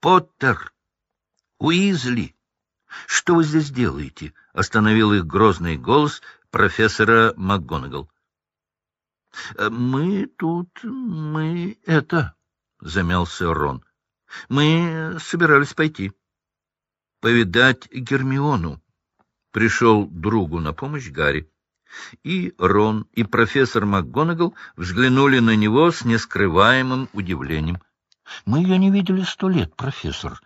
Поттер! Уизли! Что вы здесь делаете? — остановил их грозный голос профессора МакГонагал. — Мы тут... мы это... — замялся Рон. — Мы собирались пойти. — Повидать Гермиону. Пришел другу на помощь Гарри. И Рон, и профессор МакГонагал взглянули на него с нескрываемым удивлением. — Мы ее не видели сто лет, профессор.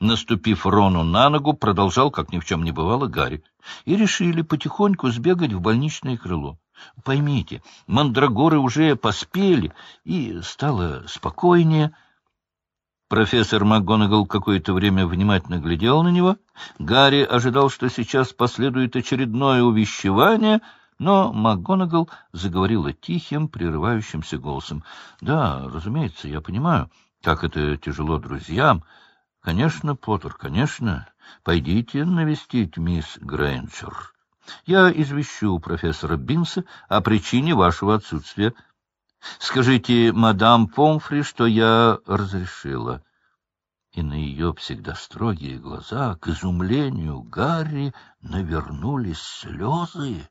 Наступив Рону на ногу, продолжал, как ни в чем не бывало, Гарри. И решили потихоньку сбегать в больничное крыло. Поймите, мандрагоры уже поспели, и стало спокойнее. Профессор МакГонагал какое-то время внимательно глядел на него. Гарри ожидал, что сейчас последует очередное увещевание — но МакГонагал заговорила тихим, прерывающимся голосом. — Да, разумеется, я понимаю, как это тяжело друзьям. Конечно, Поттер, конечно. Пойдите навестить мисс Грейнджер. Я извещу профессора Бинса о причине вашего отсутствия. Скажите мадам Помфри, что я разрешила. И на ее всегда строгие глаза, к изумлению Гарри, навернулись слезы.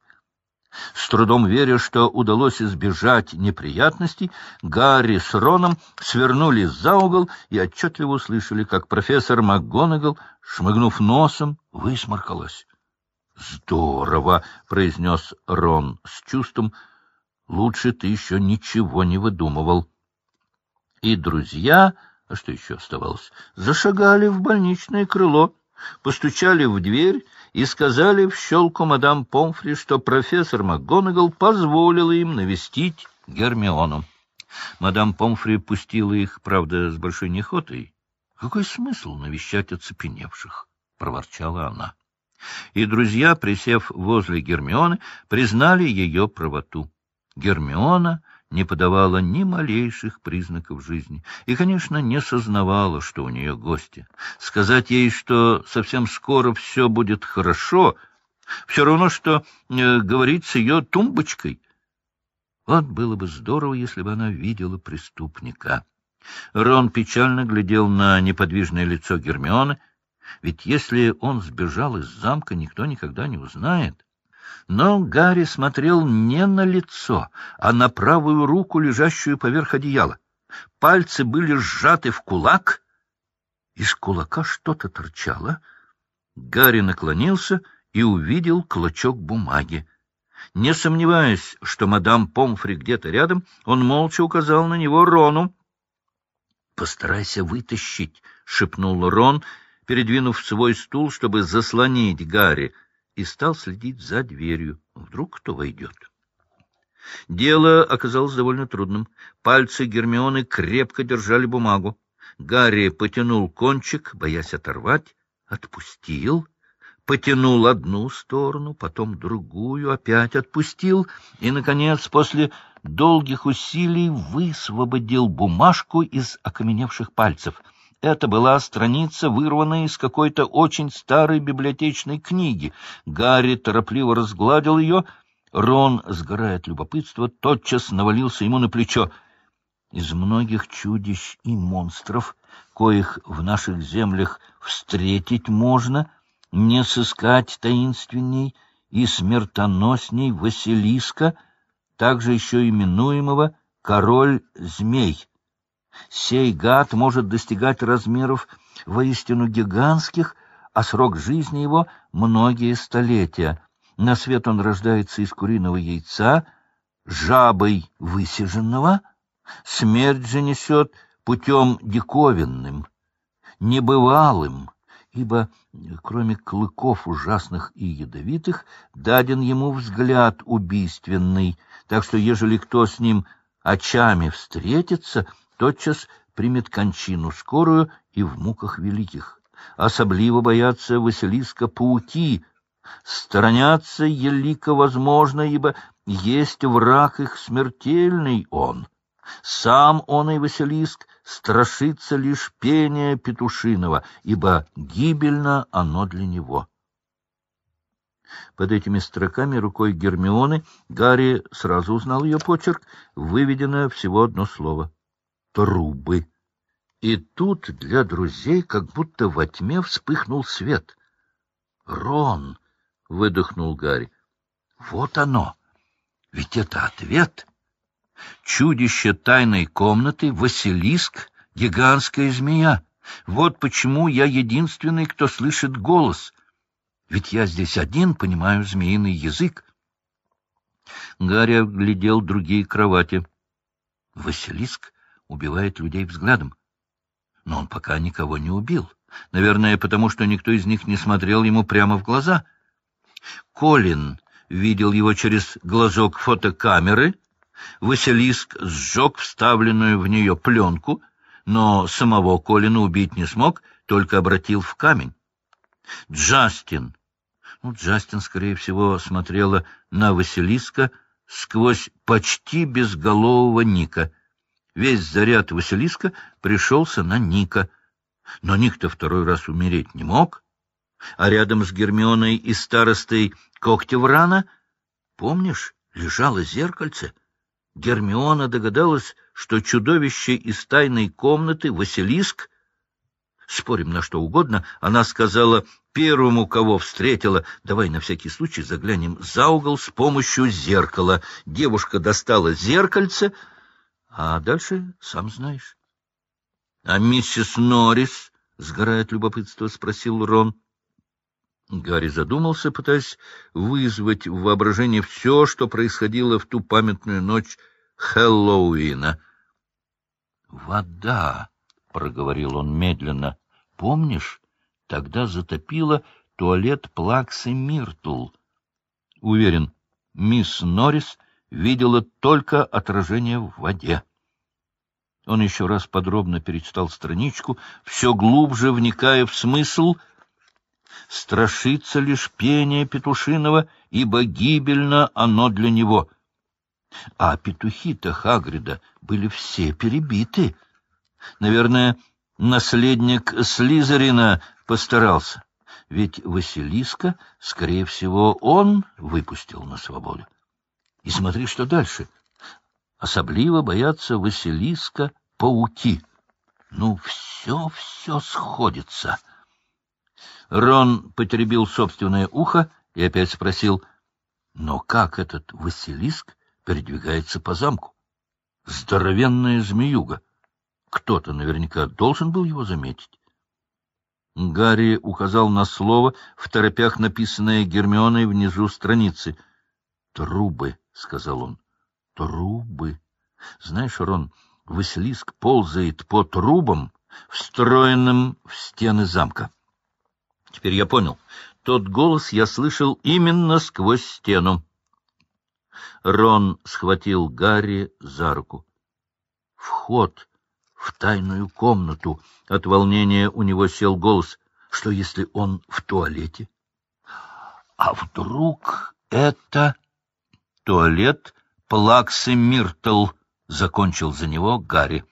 С трудом веря, что удалось избежать неприятностей, Гарри с Роном свернули за угол и отчетливо услышали, как профессор МакГонагал, шмыгнув носом, высморкалась. «Здорово!» — произнес Рон с чувством. «Лучше ты еще ничего не выдумывал». И друзья, а что еще оставалось, зашагали в больничное крыло, постучали в дверь и сказали в щелку мадам Помфри, что профессор МакГонагал позволила им навестить Гермиону. Мадам Помфри пустила их, правда, с большой неохотой. — Какой смысл навещать оцепеневших? — проворчала она и друзья, присев возле Гермионы, признали ее правоту. Гермиона не подавала ни малейших признаков жизни и, конечно, не сознавала, что у нее гости. Сказать ей, что совсем скоро все будет хорошо, все равно, что э, говорить с ее тумбочкой. Вот было бы здорово, если бы она видела преступника. Рон печально глядел на неподвижное лицо Гермионы, ведь если он сбежал из замка, никто никогда не узнает. Но Гарри смотрел не на лицо, а на правую руку, лежащую поверх одеяла. Пальцы были сжаты в кулак. Из кулака что-то торчало. Гарри наклонился и увидел клочок бумаги. Не сомневаясь, что мадам Помфри где-то рядом, он молча указал на него Рону. — Постарайся вытащить, — шепнул Рон, — передвинув свой стул, чтобы заслонить Гарри, и стал следить за дверью. Вдруг кто войдет. Дело оказалось довольно трудным. Пальцы Гермионы крепко держали бумагу. Гарри потянул кончик, боясь оторвать, отпустил, потянул одну сторону, потом другую, опять отпустил и, наконец, после долгих усилий высвободил бумажку из окаменевших пальцев — это была страница, вырванная из какой-то очень старой библиотечной книги. Гарри торопливо разгладил ее. Рон, сгорая от любопытства, тотчас навалился ему на плечо. Из многих чудищ и монстров, коих в наших землях встретить можно, не сыскать таинственней и смертоносней Василиска, также еще именуемого «король-змей». Сей гад может достигать размеров воистину гигантских, а срок жизни его — многие столетия. На свет он рождается из куриного яйца, жабой высиженного, смерть же несет путем диковинным, небывалым, ибо, кроме клыков ужасных и ядовитых, даден ему взгляд убийственный, так что, ежели кто с ним очами встретится, тотчас примет кончину скорую и в муках великих. Особливо боятся Василиска пауки, сторонятся елика возможно, ибо есть враг их смертельный он. Сам он и Василиск страшится лишь пения петушиного, ибо гибельно оно для него. Под этими строками рукой Гермионы Гарри сразу узнал ее почерк, выведено всего одно слово — трубы. И тут для друзей как будто во тьме вспыхнул свет. «Рон!» — выдохнул Гарри. «Вот оно! Ведь это ответ!» Чудище тайной комнаты — Василиск, гигантская змея. Вот почему я единственный, кто слышит голос. Ведь я здесь один понимаю змеиный язык. Гарри оглядел другие кровати. Василиск убивает людей взглядом. Но он пока никого не убил. Наверное, потому что никто из них не смотрел ему прямо в глаза. Колин видел его через глазок фотокамеры. Василиск сжег вставленную в нее пленку, но самого Колина убить не смог, только обратил в камень. Джастин. Ну, Джастин, скорее всего, смотрела на Василиска сквозь почти безголового Ника. Весь заряд Василиска пришелся на Ника. Но Ник-то второй раз умереть не мог. А рядом с Гермионой и старостой Когтеврана, помнишь, лежало зеркальце? Гермиона догадалась, что чудовище из тайной комнаты — Василиск. Спорим на что угодно, она сказала первому, кого встретила, давай на всякий случай заглянем за угол с помощью зеркала. Девушка достала зеркальце, а дальше сам знаешь. — А миссис Норрис? — сгорает любопытство, спросил Рон. Гарри задумался, пытаясь вызвать в воображении все, что происходило в ту памятную ночь Хэллоуина. «Вода!» — проговорил он медленно. «Помнишь, тогда затопило туалет Плаксы Миртл?» Уверен, мисс Норрис видела только отражение в воде. Он еще раз подробно перечитал страничку, все глубже вникая в смысл — страшится лишь пение петушиного, ибо гибельно оно для него. А петухи-то Хагрида были все перебиты. Наверное, наследник Слизерина постарался, ведь Василиска, скорее всего, он выпустил на свободу. И смотри, что дальше. Особливо боятся Василиска пауки. Ну, все-все сходится. Рон потеребил собственное ухо и опять спросил, «Но как этот Василиск передвигается по замку? Здоровенная змеюга! Кто-то наверняка должен был его заметить». Гарри указал на слово, в торопях написанное Гермионой внизу страницы. «Трубы», — сказал он, — «трубы». Знаешь, Рон, Василиск ползает по трубам, встроенным в стены замка. Теперь я понял. Тот голос я слышал именно сквозь стену. Рон схватил Гарри за руку. Вход в тайную комнату. От волнения у него сел голос. Что, если он в туалете? А вдруг это... Туалет Плаксы Миртл, — закончил за него Гарри.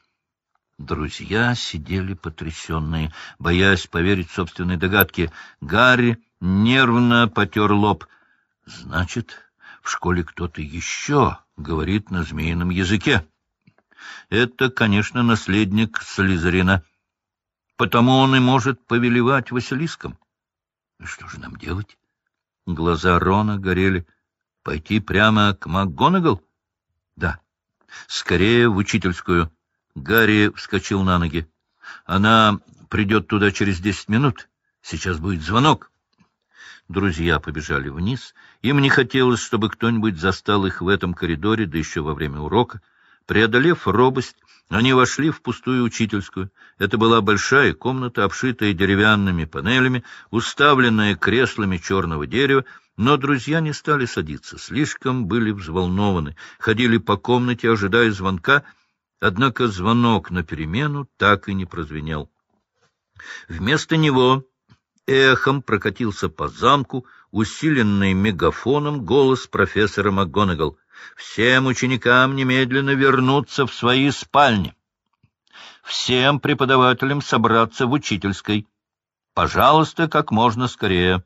Друзья сидели потрясенные, боясь поверить собственной догадке. Гарри нервно потер лоб. — Значит, в школе кто-то еще говорит на змеином языке. Это, конечно, наследник Слизерина. Потому он и может повелевать Василиском. Что же нам делать? Глаза Рона горели. Пойти прямо к МакГонагал? Скорее в учительскую. Гарри вскочил на ноги. Она придет туда через десять минут. Сейчас будет звонок. Друзья побежали вниз. Им не хотелось, чтобы кто-нибудь застал их в этом коридоре, да еще во время урока. Преодолев робость, они вошли в пустую учительскую. Это была большая комната, обшитая деревянными панелями, уставленная креслами черного дерева, но друзья не стали садиться, слишком были взволнованы, ходили по комнате, ожидая звонка — Однако звонок на перемену так и не прозвенел. Вместо него эхом прокатился по замку, усиленный мегафоном голос профессора МакГонагал. «Всем ученикам немедленно вернуться в свои спальни. Всем преподавателям собраться в учительской. Пожалуйста, как можно скорее».